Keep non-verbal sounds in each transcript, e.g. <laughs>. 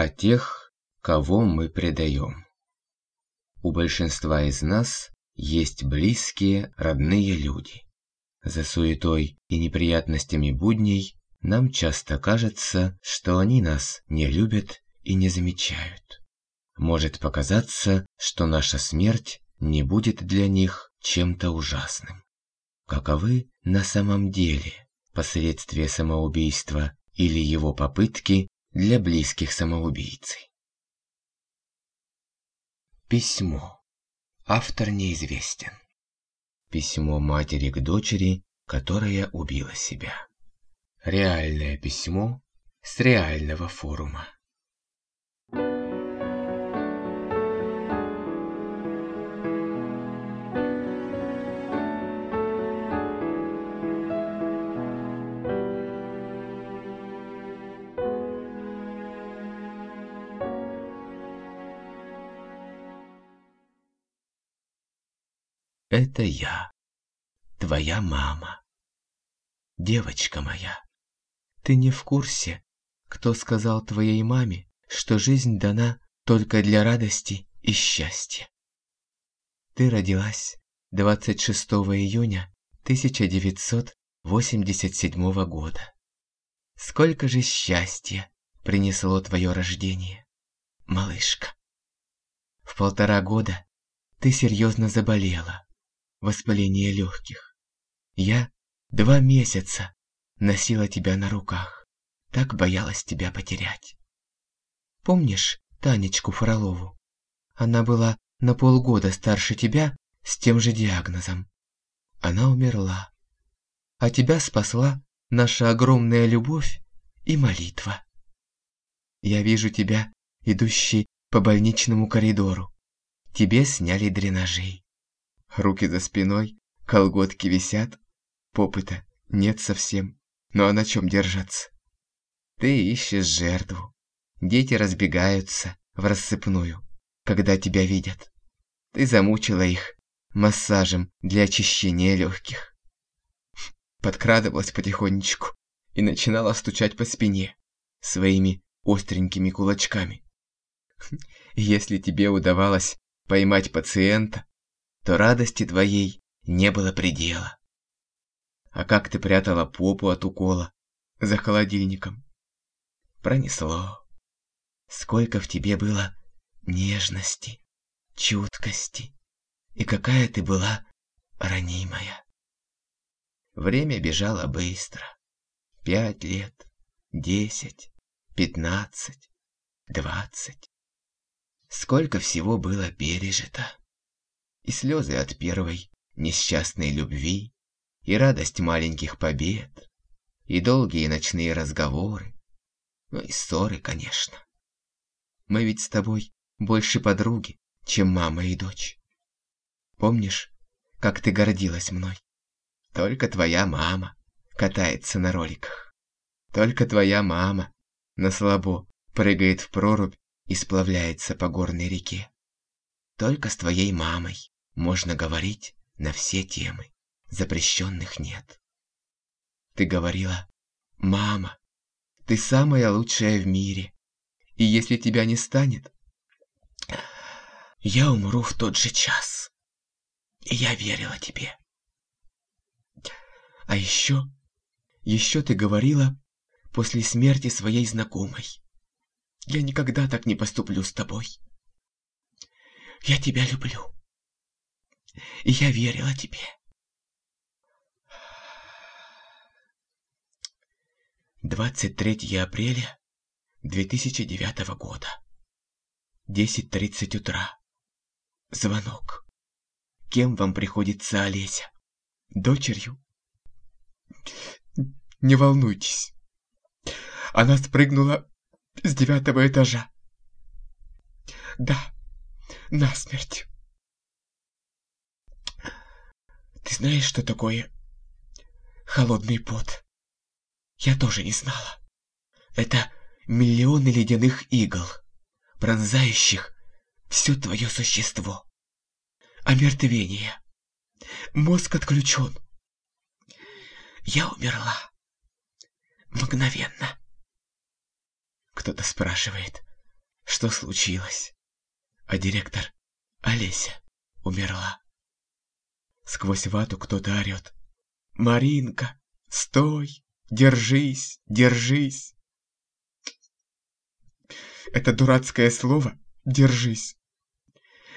о тех, кого мы предаем. У большинства из нас есть близкие, родные люди. За суетой и неприятностями будней нам часто кажется, что они нас не любят и не замечают. Может показаться, что наша смерть не будет для них чем-то ужасным. Каковы на самом деле последствия самоубийства или его попытки для близких самоубийцы? Письмо. Автор неизвестен. Письмо матери к дочери, которая убила себя. Реальное письмо с реального форума. Это я, твоя мама. Девочка моя, ты не в курсе, кто сказал твоей маме, что жизнь дана только для радости и счастья. Ты родилась 26 июня 1987 года. Сколько же счастья принесло твое рождение, малышка. В полтора года ты серьезно заболела воспаление легких. Я два месяца носила тебя на руках, так боялась тебя потерять. Помнишь Танечку Фролову? Она была на полгода старше тебя с тем же диагнозом. Она умерла. А тебя спасла наша огромная любовь и молитва. Я вижу тебя, идущий по больничному коридору. Тебе сняли дренажей руки за спиной, колготки висят, попыта нет совсем, ну а на чем держаться? Ты ищешь жертву. Дети разбегаются в рассыпную, когда тебя видят. Ты замучила их массажем для очищения легких. Подкрадывалась потихонечку и начинала стучать по спине своими остренькими кулачками. <laughs> Если тебе удавалось поймать пациента, то радости твоей не было предела. А как ты прятала попу от укола за холодильником? Пронесло. Сколько в тебе было нежности, чуткости, и какая ты была ранимая. Время бежало быстро. Пять лет, десять, пятнадцать, двадцать. Сколько всего было пережито и слезы от первой несчастной любви, и радость маленьких побед, и долгие ночные разговоры, ну и ссоры, конечно. Мы ведь с тобой больше подруги, чем мама и дочь. Помнишь, как ты гордилась мной? Только твоя мама катается на роликах. Только твоя мама на слабо прыгает в прорубь и сплавляется по горной реке. Только с твоей мамой можно говорить на все темы, запрещенных нет. Ты говорила, мама, ты самая лучшая в мире, и если тебя не станет, я умру в тот же час. И я верила тебе. А еще, еще ты говорила после смерти своей знакомой. Я никогда так не поступлю с тобой. Я тебя люблю я верила тебе. Двадцать третье апреля две тысячи девятого года. Десять тридцать утра. Звонок. Кем вам приходится Олеся? Дочерью? Не волнуйтесь. Она спрыгнула с девятого этажа. Да, насмерть. Ты знаешь, что такое холодный пот? Я тоже не знала. Это миллионы ледяных игл, пронзающих все твое существо. Омертвение. Мозг отключен. Я умерла. Мгновенно. Кто-то спрашивает, что случилось, а директор Олеся умерла. Сквозь вату кто-то орет. «Маринка, стой, держись, держись!» Это дурацкое слово «держись»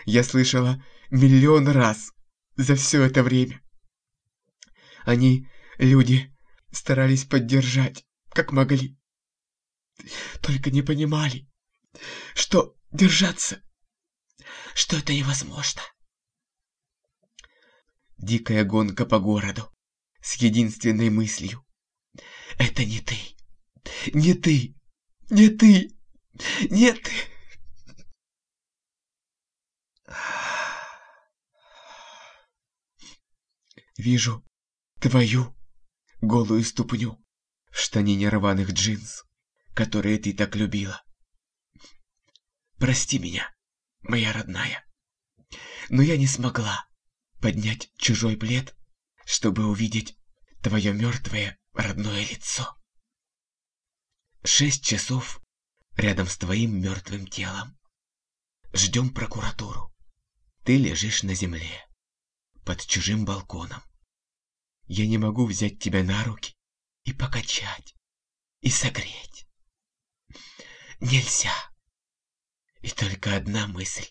я слышала миллион раз за все это время. Они, люди, старались поддержать, как могли. Только не понимали, что держаться, что это невозможно. Дикая гонка по городу с единственной мыслью. Это не ты, не ты, не ты, не ты. Вижу твою голую ступню в штанине рваных джинс, которые ты так любила. Прости меня, моя родная, но я не смогла поднять чужой плед, чтобы увидеть твое мертвое родное лицо. Шесть часов рядом с твоим мертвым телом. Ждем прокуратуру. Ты лежишь на земле, под чужим балконом. Я не могу взять тебя на руки и покачать, и согреть. Нельзя. И только одна мысль.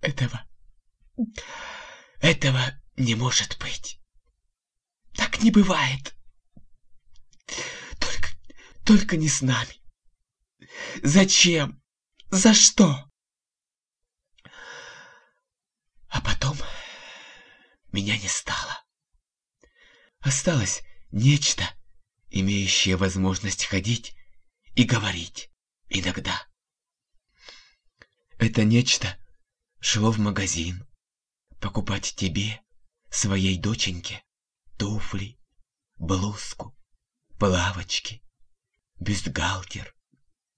Этого... Этого не может быть. Так не бывает. Только... Только не с нами. Зачем? За что? А потом меня не стало. Осталось нечто, имеющее возможность ходить и говорить иногда. Это нечто шло в магазин покупать тебе, своей доченьке, туфли, блузку, плавочки, бюстгальтер,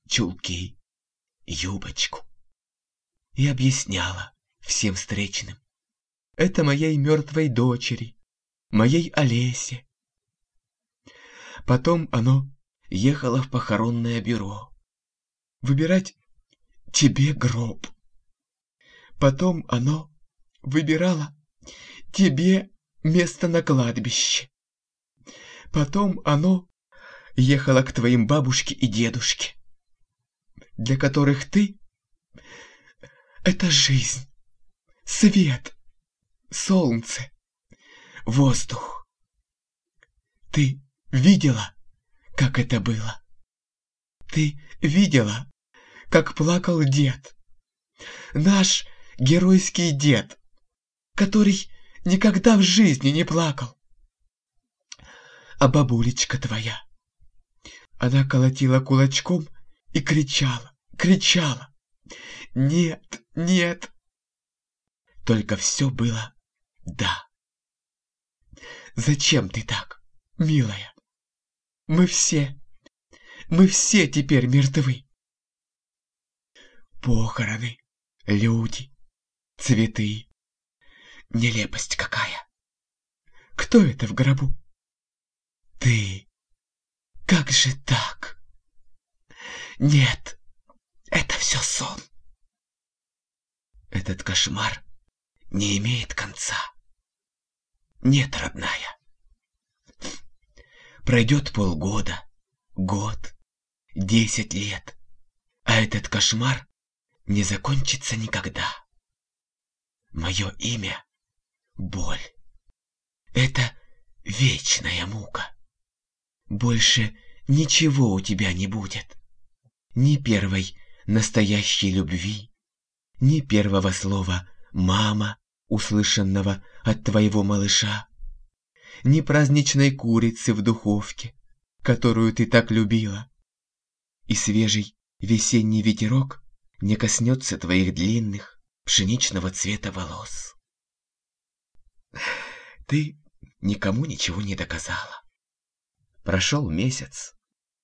чулки, юбочку. И объясняла всем встречным. Это моей мертвой дочери, моей Олесе. Потом оно ехало в похоронное бюро. Выбирать тебе гроб. Потом оно выбирало тебе место на кладбище. Потом оно ехало к твоим бабушке и дедушке, для которых ты — это жизнь, свет, солнце, воздух. Ты видела, как это было? Ты видела, как плакал дед? Наш геройский дед, который никогда в жизни не плакал. А бабулечка твоя, она колотила кулачком и кричала, кричала. Нет, нет. Только все было «да». Зачем ты так, милая? Мы все, мы все теперь мертвы. Похороны, люди, цветы. Нелепость какая. Кто это в гробу? Ты. Как же так? Нет, это все сон. Этот кошмар не имеет конца. Нет, родная. Пройдет полгода, год, десять лет, а этот кошмар не закончится никогда. Мое имя — боль. Это вечная мука. Больше ничего у тебя не будет. Ни первой настоящей любви, ни первого слова «мама», услышанного от твоего малыша, ни праздничной курицы в духовке, которую ты так любила, и свежий весенний ветерок не коснется твоих длинных пшеничного цвета волос. Ты никому ничего не доказала. Прошел месяц,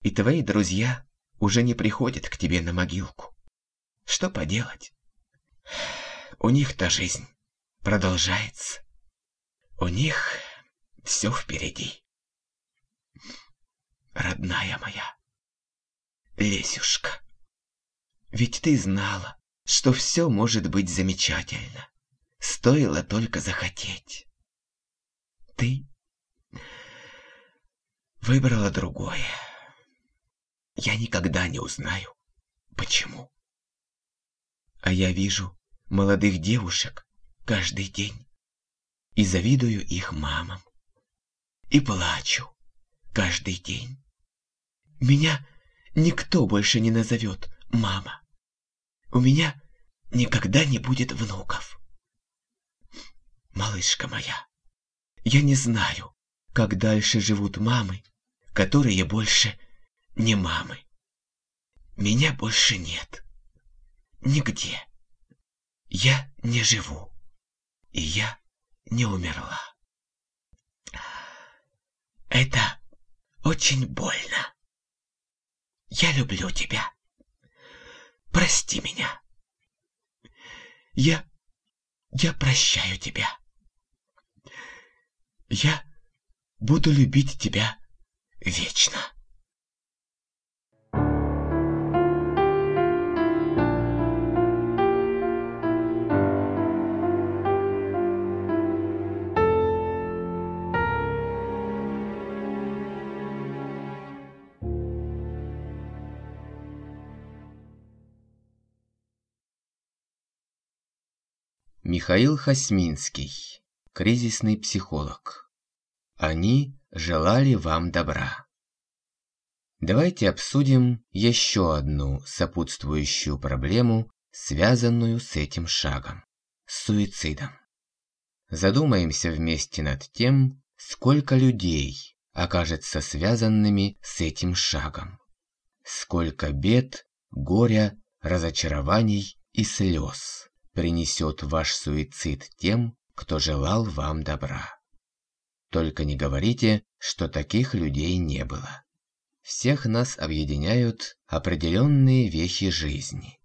и твои друзья уже не приходят к тебе на могилку. Что поделать? У них-то жизнь продолжается. У них все впереди. Родная моя, Лесюшка, Ведь ты знала, что все может быть замечательно. Стоило только захотеть. Ты выбрала другое. Я никогда не узнаю, почему. А я вижу молодых девушек каждый день и завидую их мамам. И плачу каждый день. Меня никто больше не назовет мама. У меня никогда не будет внуков. Малышка моя, я не знаю, как дальше живут мамы, которые больше не мамы. Меня больше нет. Нигде. Я не живу. И я не умерла. Это очень больно. Я люблю тебя. Прости меня. Я... Я прощаю тебя. Я буду любить тебя вечно. Михаил Хасминский, кризисный психолог. Они желали вам добра. Давайте обсудим еще одну сопутствующую проблему, связанную с этим шагом – суицидом. Задумаемся вместе над тем, сколько людей окажется связанными с этим шагом. Сколько бед, горя, разочарований и слез принесет ваш суицид тем, кто желал вам добра. Только не говорите, что таких людей не было. Всех нас объединяют определенные вещи жизни.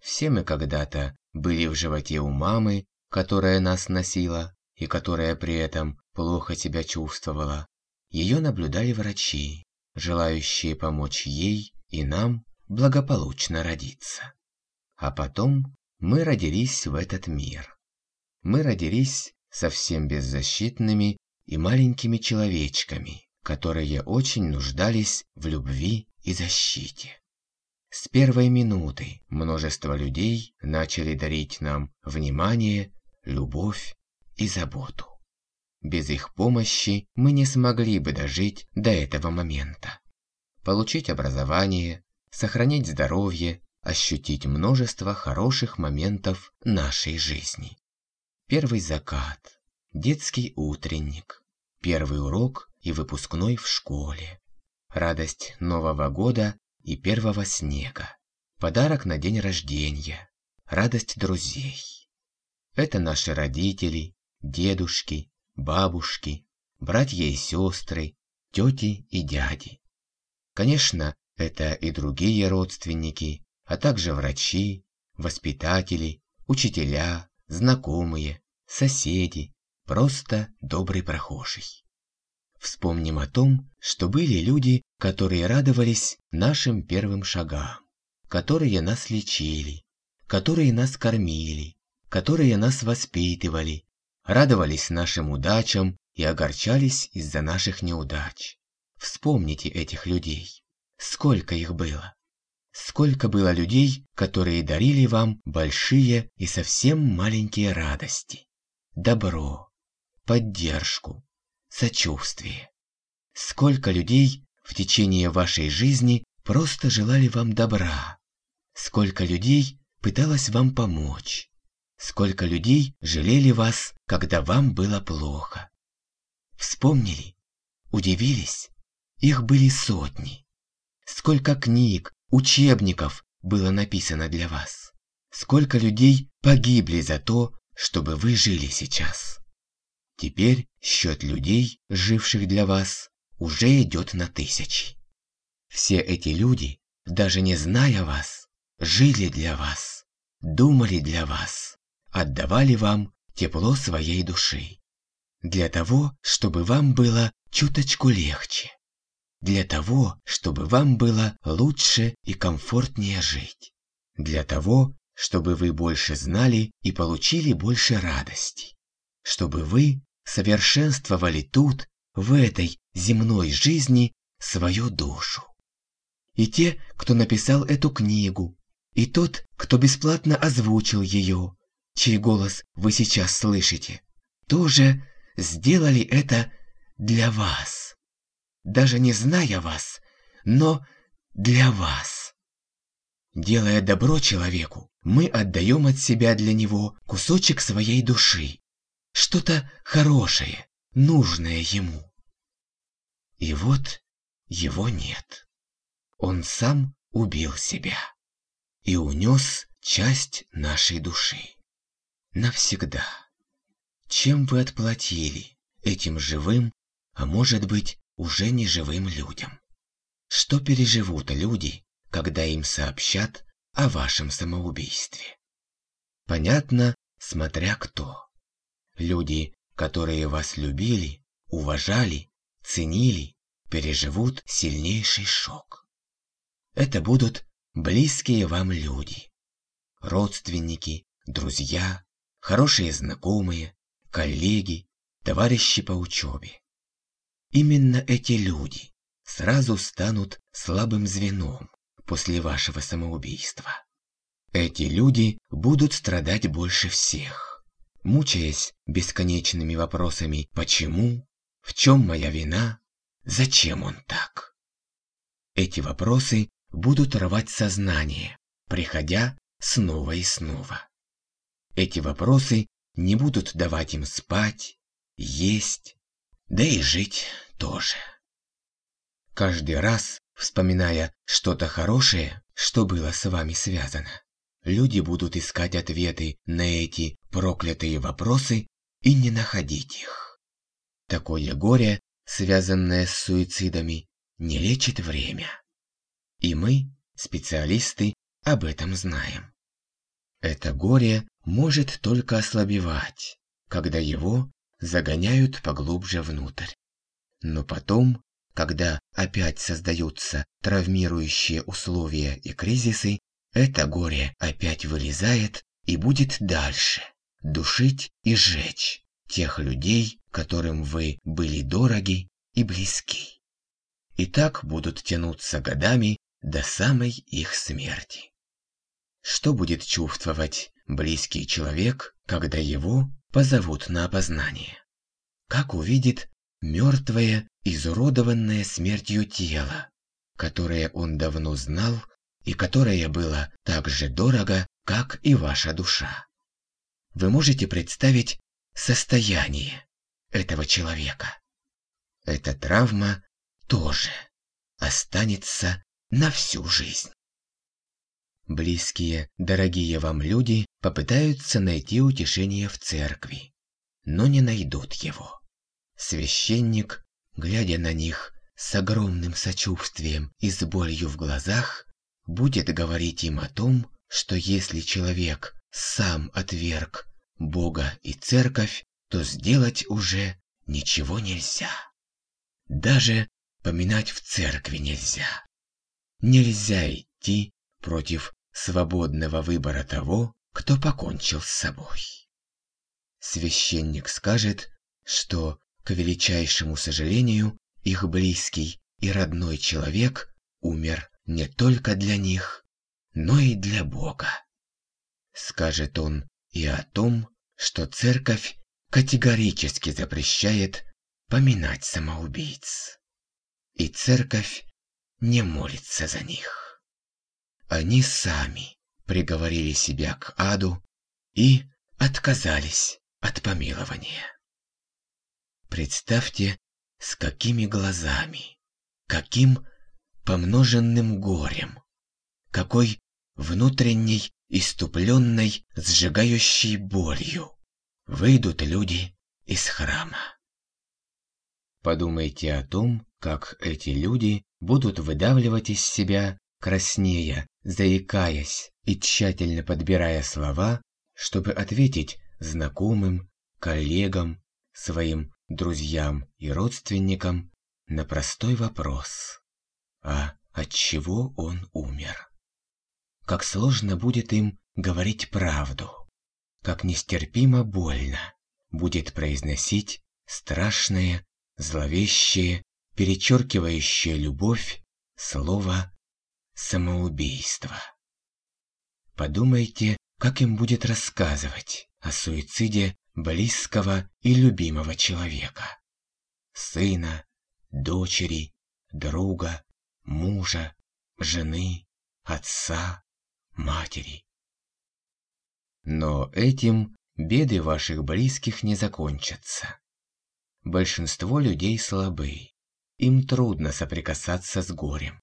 Все мы когда-то были в животе у мамы, которая нас носила и которая при этом плохо себя чувствовала. Ее наблюдали врачи, желающие помочь ей и нам благополучно родиться. А потом мы родились в этот мир. Мы родились совсем беззащитными и маленькими человечками, которые очень нуждались в любви и защите. С первой минуты множество людей начали дарить нам внимание, любовь и заботу. Без их помощи мы не смогли бы дожить до этого момента. Получить образование, сохранить здоровье, ощутить множество хороших моментов нашей жизни. Первый закат, детский утренник, первый урок и выпускной в школе, радость Нового года и первого снега, подарок на день рождения, радость друзей. Это наши родители, дедушки, бабушки, братья и сестры, тети и дяди. Конечно, это и другие родственники, а также врачи, воспитатели, учителя, знакомые, соседи, просто добрый прохожий. Вспомним о том, что были люди, которые радовались нашим первым шагам, которые нас лечили, которые нас кормили, которые нас воспитывали, радовались нашим удачам и огорчались из-за наших неудач. Вспомните этих людей. Сколько их было? Сколько было людей, которые дарили вам большие и совсем маленькие радости. Добро, поддержку, сочувствие. Сколько людей в течение вашей жизни просто желали вам добра. Сколько людей пыталось вам помочь. Сколько людей жалели вас, когда вам было плохо. Вспомнили? Удивились? Их были сотни. Сколько книг, учебников было написано для вас. Сколько людей погибли за то, чтобы вы жили сейчас. Теперь счет людей, живших для вас, уже идет на тысячи. Все эти люди, даже не зная вас, жили для вас, думали для вас, отдавали вам тепло своей души. Для того, чтобы вам было чуточку легче для того, чтобы вам было лучше и комфортнее жить. для того, чтобы вы больше знали и получили больше радости, чтобы вы совершенствовали тут, в этой земной жизни, свою душу. И те, кто написал эту книгу, и тот, кто бесплатно озвучил ее, чей голос вы сейчас слышите, тоже сделали это для вас. Даже не зная вас, но для вас. Делая добро человеку, мы отдаем от себя для него кусочек своей души, что-то хорошее, нужное ему. И вот его нет. Он сам убил себя и унес часть нашей души. Навсегда. Чем вы отплатили этим живым, а может быть, уже не живым людям? Что переживут люди, когда им сообщат о вашем самоубийстве? Понятно, смотря кто. Люди, которые вас любили, уважали, ценили, переживут сильнейший шок. Это будут близкие вам люди, родственники, друзья, хорошие знакомые, коллеги, товарищи по учебе. Именно эти люди сразу станут слабым звеном после вашего самоубийства. Эти люди будут страдать больше всех, мучаясь бесконечными вопросами «почему?», «в чем моя вина?», «зачем он так?». Эти вопросы будут рвать сознание, приходя снова и снова. Эти вопросы не будут давать им спать, есть, да и жить тоже. Каждый раз, вспоминая что-то хорошее, что было с вами связано, люди будут искать ответы на эти проклятые вопросы и не находить их. Такое горе, связанное с суицидами, не лечит время. И мы, специалисты, об этом знаем. Это горе может только ослабевать, когда его загоняют поглубже внутрь. Но потом, когда опять создаются травмирующие условия и кризисы, это горе опять вылезает и будет дальше душить и сжечь тех людей, которым вы были дороги и близки. И так будут тянуться годами до самой их смерти. Что будет чувствовать близкий человек, когда его позовут на опознание? Как увидит мертвое, изуродованное смертью тело, которое он давно знал и которое было так же дорого, как и ваша душа? Вы можете представить состояние этого человека. Эта травма тоже останется на всю жизнь. Близкие, дорогие вам люди попытаются найти утешение в церкви, но не найдут его. Священник, глядя на них с огромным сочувствием и с болью в глазах, будет говорить им о том, что если человек сам отверг Бога и церковь, то сделать уже ничего нельзя. Даже поминать в церкви нельзя. Нельзя идти против свободного выбора того, кто покончил с собой. Священник скажет, что, к величайшему сожалению, их близкий и родной человек умер не только для них, но и для Бога. Скажет он и о том, что церковь категорически запрещает поминать самоубийц. И церковь не молится за них. Они сами приговорили себя к аду и отказались от помилования. Представьте, с какими глазами, каким помноженным горем, какой внутренней иступленной, сжигающей болью выйдут люди из храма. Подумайте о том, как эти люди будут выдавливать из себя, краснея, заикаясь и тщательно подбирая слова, чтобы ответить знакомым, коллегам, своим друзьям и родственникам на простой вопрос. А от чего он умер? как сложно будет им говорить правду, как нестерпимо больно будет произносить страшное, зловещее, перечеркивающее любовь слово «самоубийство». Подумайте, как им будет рассказывать о суициде близкого и любимого человека. Сына, дочери, друга, мужа, жены, отца, матери. Но этим беды ваших близких не закончатся. Большинство людей слабы, им трудно соприкасаться с горем.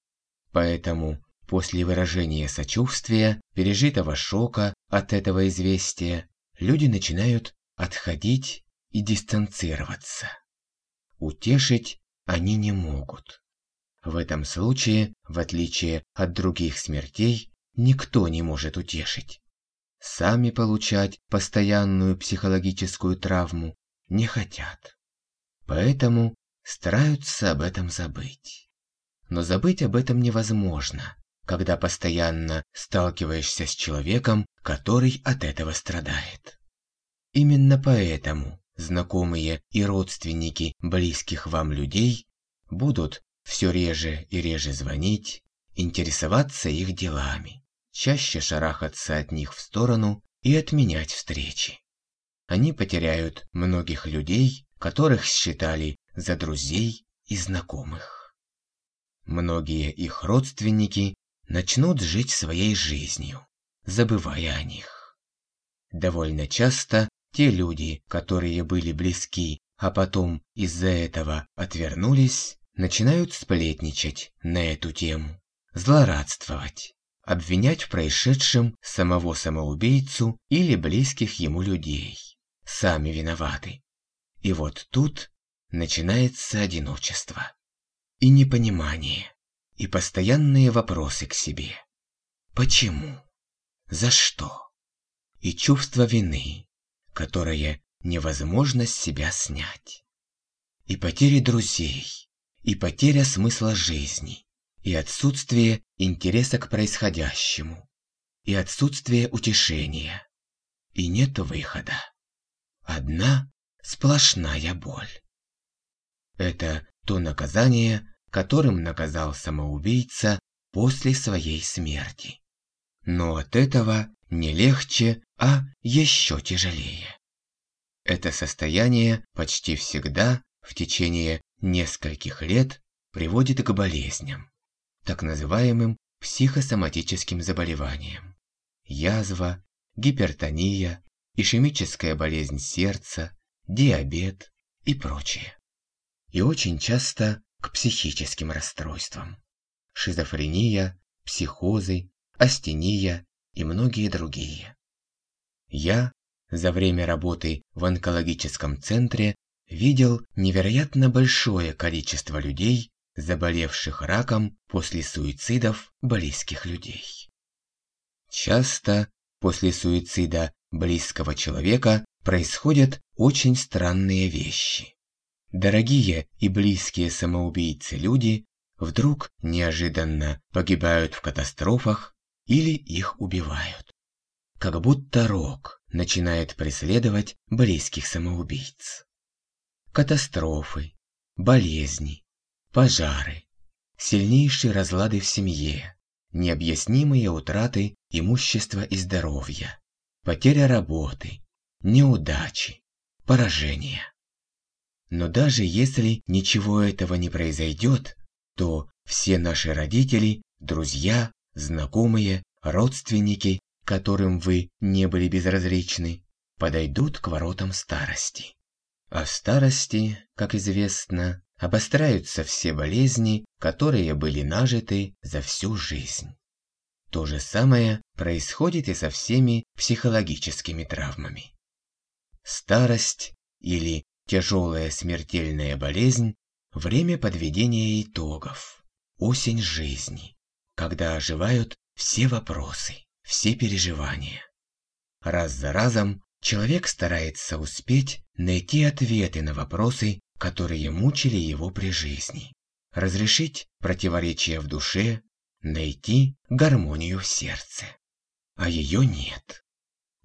Поэтому после выражения сочувствия, пережитого шока от этого известия, люди начинают отходить и дистанцироваться. Утешить они не могут. В этом случае, в отличие от других смертей, никто не может утешить. Сами получать постоянную психологическую травму не хотят. Поэтому стараются об этом забыть. Но забыть об этом невозможно, когда постоянно сталкиваешься с человеком, который от этого страдает. Именно поэтому знакомые и родственники близких вам людей будут все реже и реже звонить, интересоваться их делами, чаще шарахаться от них в сторону и отменять встречи. Они потеряют многих людей, которых считали за друзей и знакомых. Многие их родственники начнут жить своей жизнью, забывая о них. Довольно часто те люди, которые были близки, а потом из-за этого отвернулись, начинают сплетничать на эту тему, злорадствовать, обвинять в происшедшем самого самоубийцу или близких ему людей. Сами виноваты. И вот тут начинается одиночество. И непонимание. И постоянные вопросы к себе. Почему? За что? И чувство вины, которое невозможно с себя снять. И потери друзей, и потеря смысла жизни, и отсутствие интереса к происходящему, и отсутствие утешения, и нет выхода. Одна сплошная боль. Это то наказание, которым наказал самоубийца после своей смерти. Но от этого не легче, а еще тяжелее. Это состояние почти всегда в течение нескольких лет приводит к болезням, так называемым психосоматическим заболеваниям. Язва, гипертония, ишемическая болезнь сердца, диабет и прочее. И очень часто к психическим расстройствам. Шизофрения, психозы, астения и многие другие. Я за время работы в онкологическом центре видел невероятно большое количество людей, заболевших раком после суицидов близких людей. Часто после суицида близкого человека происходят очень странные вещи. Дорогие и близкие самоубийцы люди вдруг неожиданно погибают в катастрофах или их убивают. Как будто рок начинает преследовать близких самоубийц. Катастрофы, болезни, пожары, сильнейшие разлады в семье, необъяснимые утраты имущества и здоровья, потеря работы, неудачи, поражения. Но даже если ничего этого не произойдет, то все наши родители, друзья, знакомые, родственники, которым вы не были безразличны, подойдут к воротам старости. А в старости, как известно, обостряются все болезни, которые были нажиты за всю жизнь. То же самое происходит и со всеми психологическими травмами. Старость или тяжелая смертельная болезнь – время подведения итогов, осень жизни, когда оживают все вопросы, все переживания. Раз за разом человек старается успеть найти ответы на вопросы, которые мучили его при жизни, разрешить противоречия в душе, найти гармонию в сердце. А ее нет.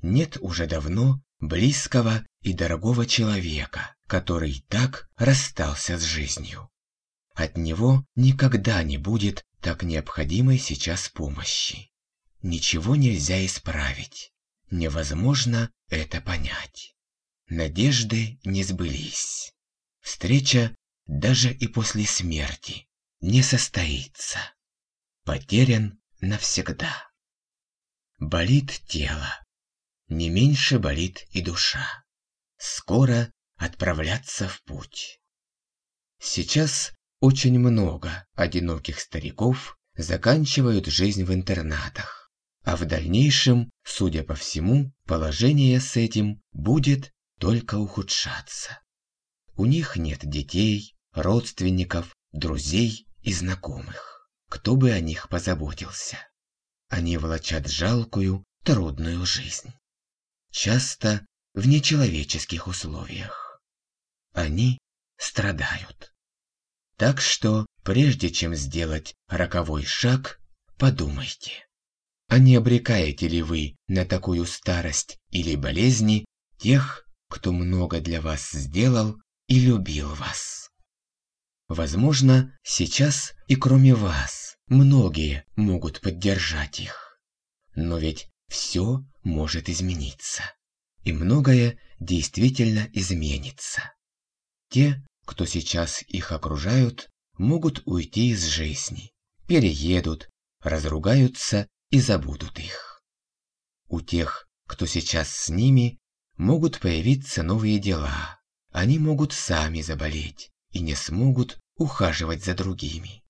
Нет уже давно близкого и дорогого человека, который так расстался с жизнью. От него никогда не будет так необходимой сейчас помощи. Ничего нельзя исправить. Невозможно это понять. Надежды не сбылись. Встреча даже и после смерти не состоится. Потерян навсегда. Болит тело. Не меньше болит и душа. Скоро отправляться в путь. Сейчас очень много одиноких стариков заканчивают жизнь в интернатах. А в дальнейшем, судя по всему, положение с этим будет только ухудшаться. У них нет детей, родственников, друзей и знакомых. Кто бы о них позаботился? Они влачат жалкую, трудную жизнь. Часто в нечеловеческих условиях. Они страдают. Так что, прежде чем сделать роковой шаг, подумайте. А не обрекаете ли вы на такую старость или болезни тех, кто много для вас сделал и любил вас? Возможно, сейчас и кроме вас многие могут поддержать их. Но ведь все может измениться. И многое действительно изменится. Те, кто сейчас их окружают, могут уйти из жизни, переедут, разругаются и забудут их. У тех, кто сейчас с ними, могут появиться новые дела. Они могут сами заболеть и не смогут ухаживать за другими.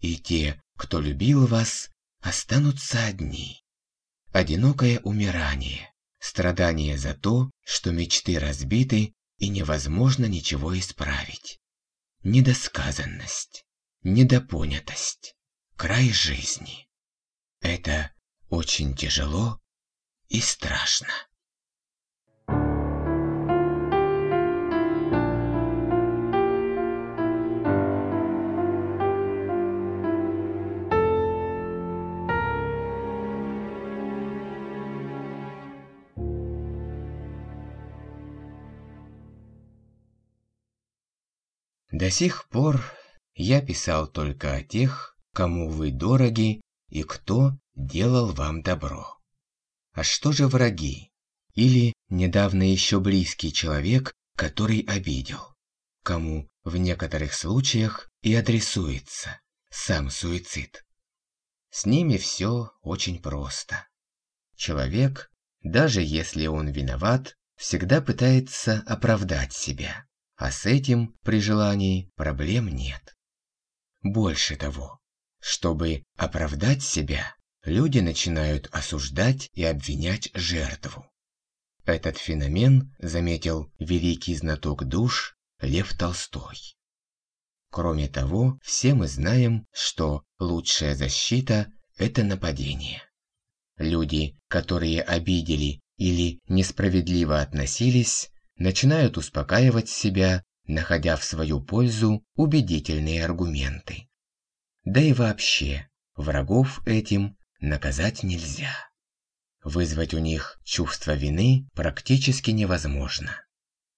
И те, кто любил вас, останутся одни. Одинокое умирание, страдание за то, что мечты разбиты и невозможно ничего исправить. Недосказанность, недопонятость, край жизни. Это очень тяжело и страшно. До сих пор я писал только о тех, кому вы дороги и кто делал вам добро. А что же враги? Или недавно еще близкий человек, который обидел? Кому в некоторых случаях и адресуется сам суицид? С ними все очень просто. Человек, даже если он виноват, всегда пытается оправдать себя, а с этим, при желании, проблем нет. Больше того, чтобы оправдать себя, люди начинают осуждать и обвинять жертву. Этот феномен заметил великий знаток душ Лев Толстой. Кроме того, все мы знаем, что лучшая защита – это нападение. Люди, которые обидели или несправедливо относились, начинают успокаивать себя, находя в свою пользу убедительные аргументы. Да и вообще, врагов этим наказать нельзя. Вызвать у них чувство вины практически невозможно.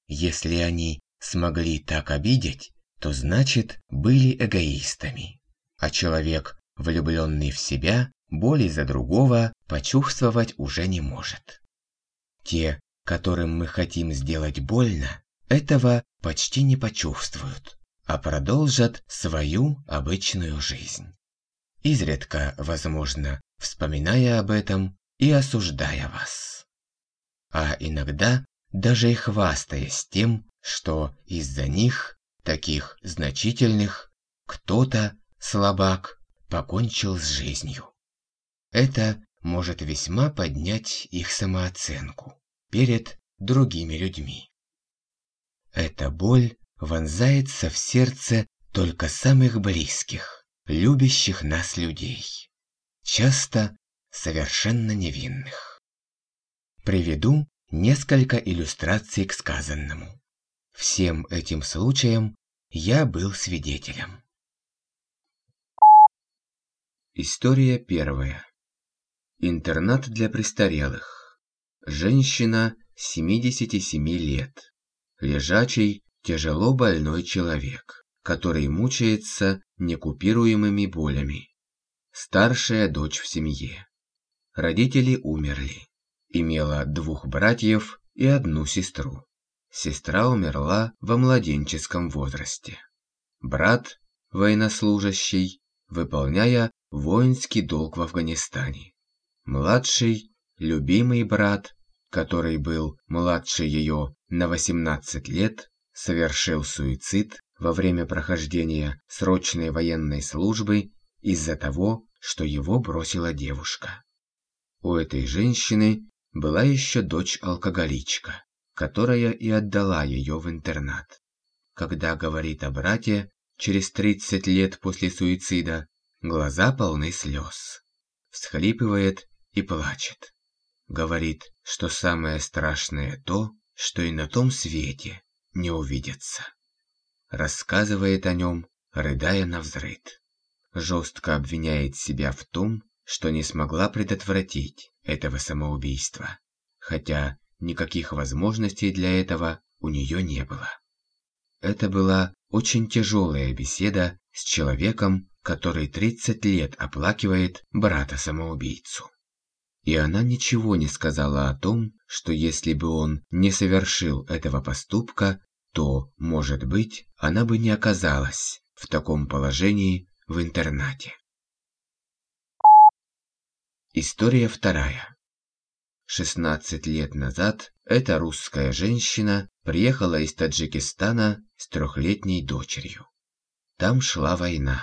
Если они смогли так обидеть, то значит были эгоистами. А человек, влюбленный в себя, боли за другого почувствовать уже не может. Те, которым мы хотим сделать больно, этого почти не почувствуют а продолжат свою обычную жизнь. Изредка, возможно, вспоминая об этом и осуждая вас. А иногда даже и хвастаясь тем, что из-за них, таких значительных, кто-то, слабак, покончил с жизнью. Это может весьма поднять их самооценку перед другими людьми. Эта боль вонзается в сердце только самых близких, любящих нас людей, часто совершенно невинных. Приведу несколько иллюстраций к сказанному. Всем этим случаям я был свидетелем. История первая. Интернат для престарелых. Женщина 77 лет. Лежачий, тяжело больной человек, который мучается некупируемыми болями. Старшая дочь в семье. Родители умерли. Имела двух братьев и одну сестру. Сестра умерла во младенческом возрасте. Брат, военнослужащий, выполняя воинский долг в Афганистане. Младший, любимый брат, который был младше ее на 18 лет, совершил суицид во время прохождения срочной военной службы из-за того, что его бросила девушка. У этой женщины была еще дочь-алкоголичка, которая и отдала ее в интернат. Когда говорит о брате, через 30 лет после суицида, глаза полны слез. Всхлипывает и плачет. Говорит, что самое страшное то, что и на том свете не увидится. Рассказывает о нем, рыдая на взрыд. Жестко обвиняет себя в том, что не смогла предотвратить этого самоубийства, хотя никаких возможностей для этого у нее не было. Это была очень тяжелая беседа с человеком, который 30 лет оплакивает брата-самоубийцу. И она ничего не сказала о том, что если бы он не совершил этого поступка, то, может быть, она бы не оказалась в таком положении в интернате. История вторая. 16 лет назад эта русская женщина приехала из Таджикистана с трехлетней дочерью. Там шла война.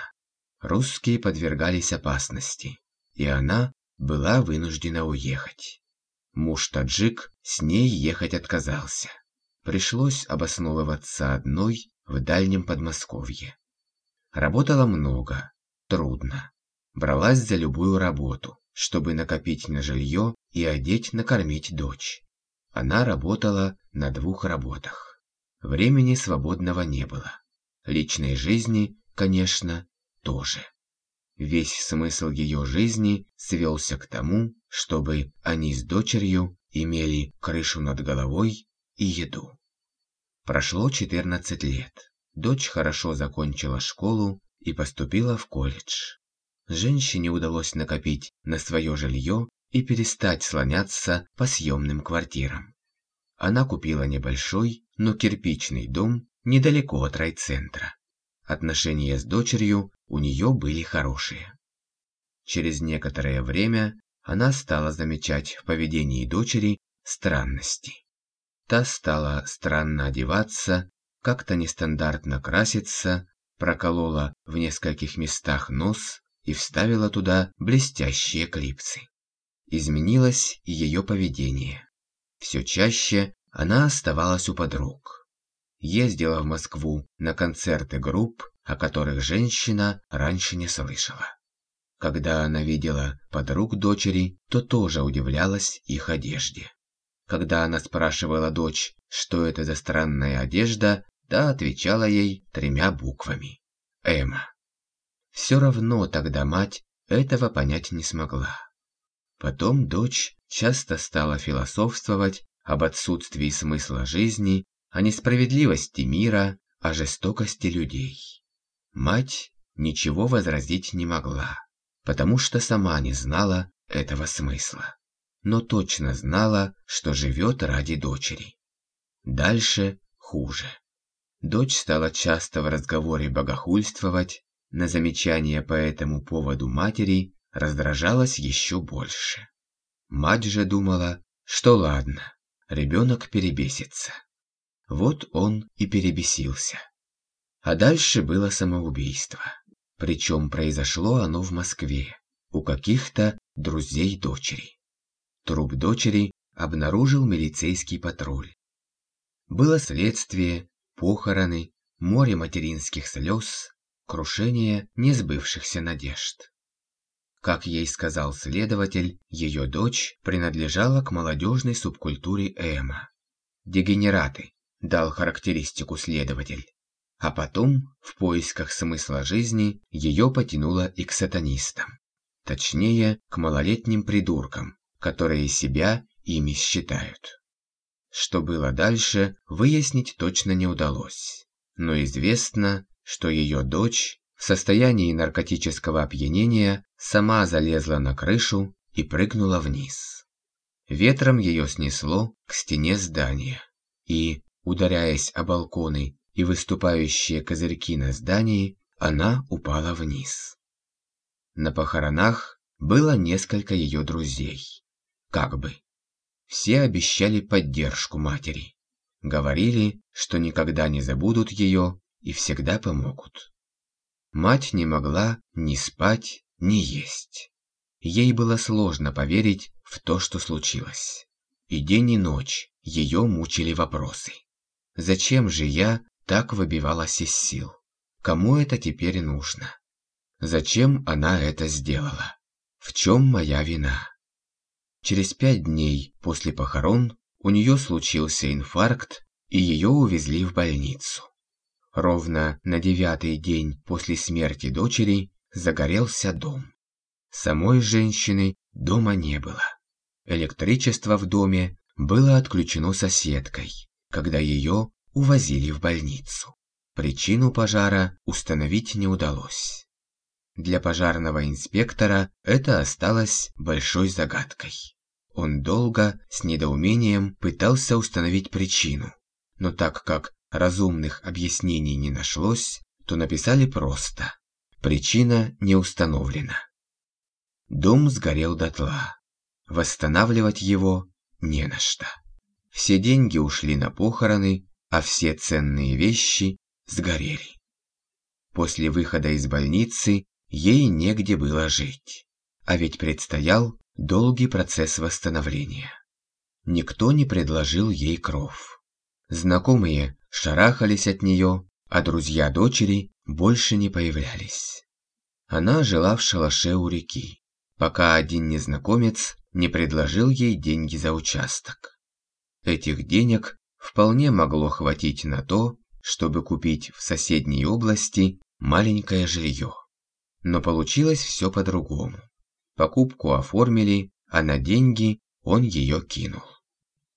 Русские подвергались опасности, и она была вынуждена уехать. Муж таджик с ней ехать отказался. Пришлось обосновываться одной в дальнем Подмосковье. Работала много, трудно. Бралась за любую работу, чтобы накопить на жилье и одеть, накормить дочь. Она работала на двух работах. Времени свободного не было. Личной жизни, конечно, тоже. Весь смысл ее жизни свелся к тому, чтобы они с дочерью имели крышу над головой и еду. Прошло 14 лет. Дочь хорошо закончила школу и поступила в колледж. Женщине удалось накопить на свое жилье и перестать слоняться по съемным квартирам. Она купила небольшой, но кирпичный дом недалеко от райцентра. Отношения с дочерью у нее были хорошие. Через некоторое время она стала замечать в поведении дочери странности. Та стала странно одеваться, как-то нестандартно краситься, проколола в нескольких местах нос и вставила туда блестящие клипсы. Изменилось и ее поведение. Все чаще она оставалась у подруг. Ездила в Москву на концерты групп, о которых женщина раньше не слышала. Когда она видела подруг дочери, то тоже удивлялась их одежде. Когда она спрашивала дочь, что это за странная одежда, та отвечала ей тремя буквами. Эма. Все равно тогда мать этого понять не смогла. Потом дочь часто стала философствовать об отсутствии смысла жизни, о несправедливости мира, о жестокости людей. Мать ничего возразить не могла, потому что сама не знала этого смысла, но точно знала, что живет ради дочери. Дальше хуже. Дочь стала часто в разговоре богохульствовать, на замечания по этому поводу матери раздражалась еще больше. Мать же думала, что ладно, ребенок перебесится. Вот он и перебесился. А дальше было самоубийство. Причем произошло оно в Москве, у каких-то друзей дочери. Труп дочери обнаружил милицейский патруль. Было следствие, похороны, море материнских слез, крушение несбывшихся надежд. Как ей сказал следователь, ее дочь принадлежала к молодежной субкультуре Эма. «Дегенераты», – дал характеристику следователь. А потом, в поисках смысла жизни, ее потянуло и к сатанистам. точнее, к малолетним придуркам, которые себя ими считают. Что было дальше, выяснить точно не удалось. Но известно, что ее дочь в состоянии наркотического опьянения сама залезла на крышу и прыгнула вниз. Ветром ее снесло к стене здания, и, ударяясь о балконы и выступающие козырьки на здании, она упала вниз. На похоронах было несколько ее друзей. Как бы. Все обещали поддержку матери. Говорили, что никогда не забудут ее и всегда помогут. Мать не могла ни спать, ни есть. Ей было сложно поверить в то, что случилось. И день и ночь ее мучили вопросы. Зачем же я так выбивалась из сил? Кому это теперь нужно? Зачем она это сделала? В чем моя вина? Через пять дней после похорон у нее случился инфаркт, и ее увезли в больницу. Ровно на девятый день после смерти дочери загорелся дом. Самой женщины дома не было. Электричество в доме было отключено соседкой, когда ее увозили в больницу. Причину пожара установить не удалось. Для пожарного инспектора это осталось большой загадкой. Он долго, с недоумением, пытался установить причину, но так как разумных объяснений не нашлось, то написали просто «Причина не установлена». Дом сгорел дотла. Восстанавливать его не на что. Все деньги ушли на похороны, а все ценные вещи сгорели. После выхода из больницы ей негде было жить, а ведь предстоял долгий процесс восстановления. Никто не предложил ей кров. Знакомые шарахались от нее, а друзья дочери больше не появлялись. Она жила в шалаше у реки, пока один незнакомец не предложил ей деньги за участок. Этих денег вполне могло хватить на то, чтобы купить в соседней области маленькое жилье. Но получилось все по-другому. Покупку оформили, а на деньги он ее кинул.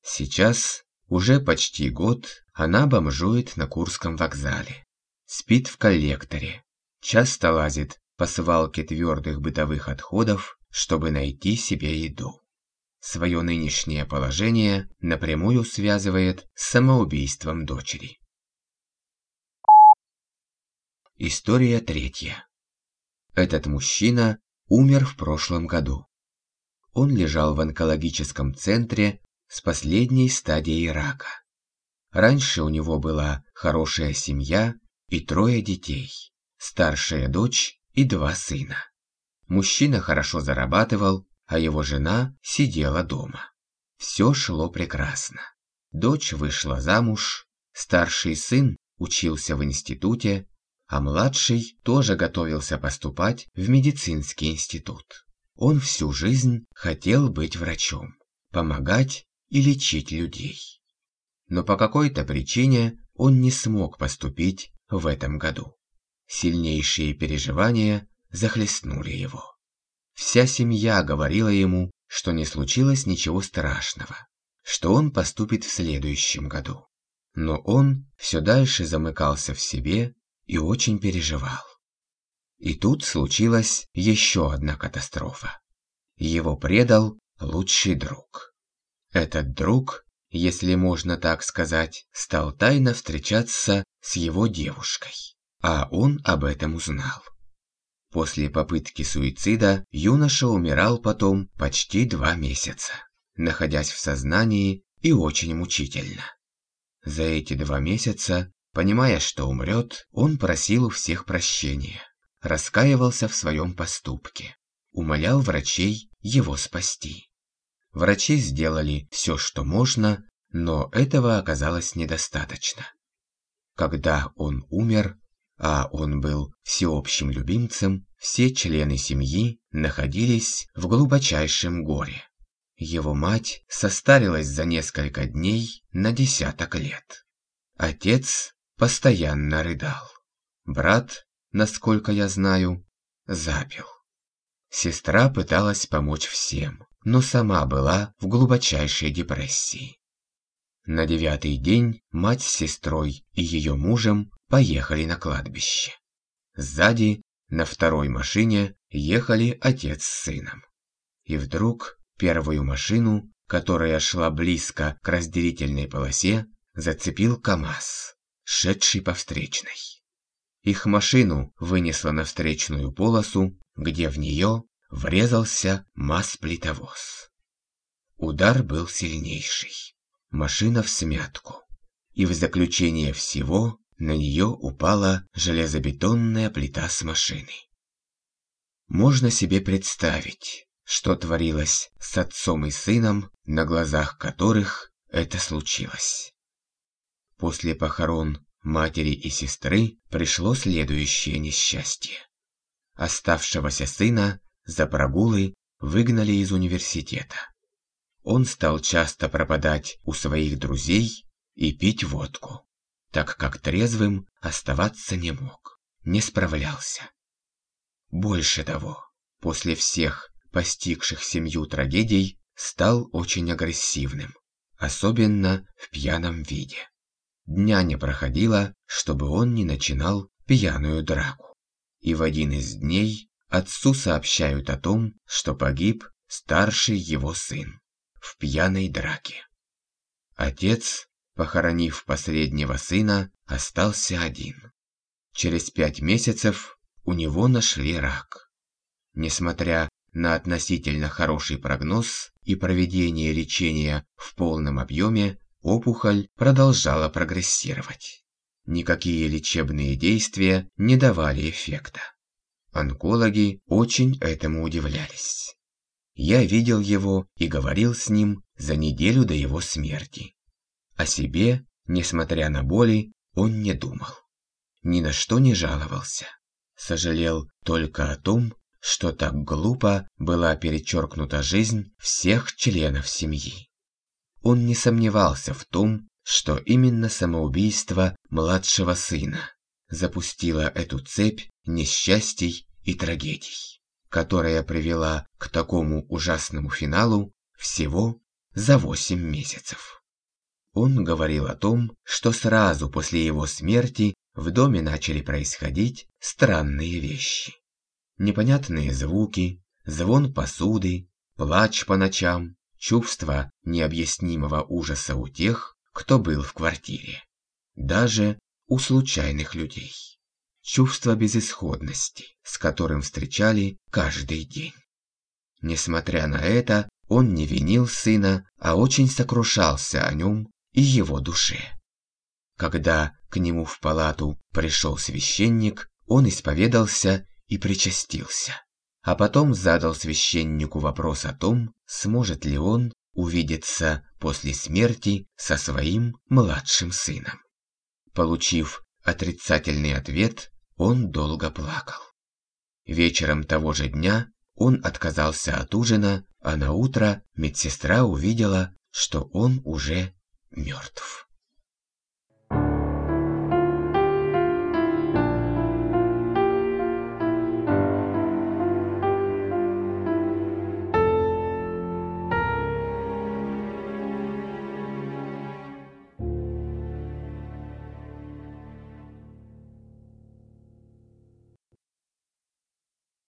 Сейчас, уже почти год, она бомжует на Курском вокзале. Спит в коллекторе. Часто лазит по свалке твердых бытовых отходов, чтобы найти себе еду. Свое нынешнее положение напрямую связывает с самоубийством дочери. История третья. Этот мужчина умер в прошлом году. Он лежал в онкологическом центре с последней стадией рака. Раньше у него была хорошая семья и трое детей, старшая дочь и два сына. Мужчина хорошо зарабатывал, а его жена сидела дома. Все шло прекрасно. Дочь вышла замуж, старший сын учился в институте, а младший тоже готовился поступать в медицинский институт. Он всю жизнь хотел быть врачом, помогать и лечить людей. Но по какой-то причине он не смог поступить в этом году. Сильнейшие переживания захлестнули его. Вся семья говорила ему, что не случилось ничего страшного, что он поступит в следующем году. Но он все дальше замыкался в себе и очень переживал. И тут случилась еще одна катастрофа. Его предал лучший друг. Этот друг, если можно так сказать, стал тайно встречаться с его девушкой, а он об этом узнал. После попытки суицида юноша умирал потом почти два месяца, находясь в сознании и очень мучительно. За эти два месяца Понимая, что умрет, он просил у всех прощения, раскаивался в своем поступке, умолял врачей его спасти. Врачи сделали все, что можно, но этого оказалось недостаточно. Когда он умер, а он был всеобщим любимцем, все члены семьи находились в глубочайшем горе. Его мать состарилась за несколько дней на десяток лет. Отец постоянно рыдал. Брат, насколько я знаю, запил. сестра пыталась помочь всем, но сама была в глубочайшей депрессии. На девятый день мать с сестрой и ее мужем поехали на кладбище. Сзади, на второй машине, ехали отец с сыном. И вдруг первую машину, которая шла близко к разделительной полосе, зацепил КамАЗ, шедший по встречной. Их машину вынесло на встречную полосу, где в нее врезался масс-плитовоз. Удар был сильнейший. Машина в смятку. И в заключение всего на нее упала железобетонная плита с машины. Можно себе представить, что творилось с отцом и сыном, на глазах которых это случилось. После похорон матери и сестры пришло следующее несчастье. Оставшегося сына за прогулы выгнали из университета. Он стал часто пропадать у своих друзей и пить водку так как трезвым оставаться не мог, не справлялся. Больше того, после всех постигших семью трагедий, стал очень агрессивным, особенно в пьяном виде. Дня не проходило, чтобы он не начинал пьяную драку. И в один из дней отцу сообщают о том, что погиб старший его сын в пьяной драке. Отец похоронив последнего сына, остался один. Через пять месяцев у него нашли рак. Несмотря на относительно хороший прогноз и проведение лечения в полном объеме, опухоль продолжала прогрессировать. Никакие лечебные действия не давали эффекта. Онкологи очень этому удивлялись. Я видел его и говорил с ним за неделю до его смерти. О себе, несмотря на боли, он не думал. Ни на что не жаловался. Сожалел только о том, что так глупо была перечеркнута жизнь всех членов семьи. Он не сомневался в том, что именно самоубийство младшего сына запустило эту цепь несчастий и трагедий, которая привела к такому ужасному финалу всего за восемь месяцев. Он говорил о том, что сразу после его смерти в доме начали происходить странные вещи. Непонятные звуки, звон посуды, плач по ночам, чувство необъяснимого ужаса у тех, кто был в квартире. Даже у случайных людей. Чувство безысходности, с которым встречали каждый день. Несмотря на это, он не винил сына, а очень сокрушался о нем и его душе. Когда к нему в палату пришел священник, он исповедался и причастился. А потом задал священнику вопрос о том, сможет ли он увидеться после смерти со своим младшим сыном. Получив отрицательный ответ, он долго плакал. Вечером того же дня он отказался от ужина, а на утро медсестра увидела, что он уже мертв.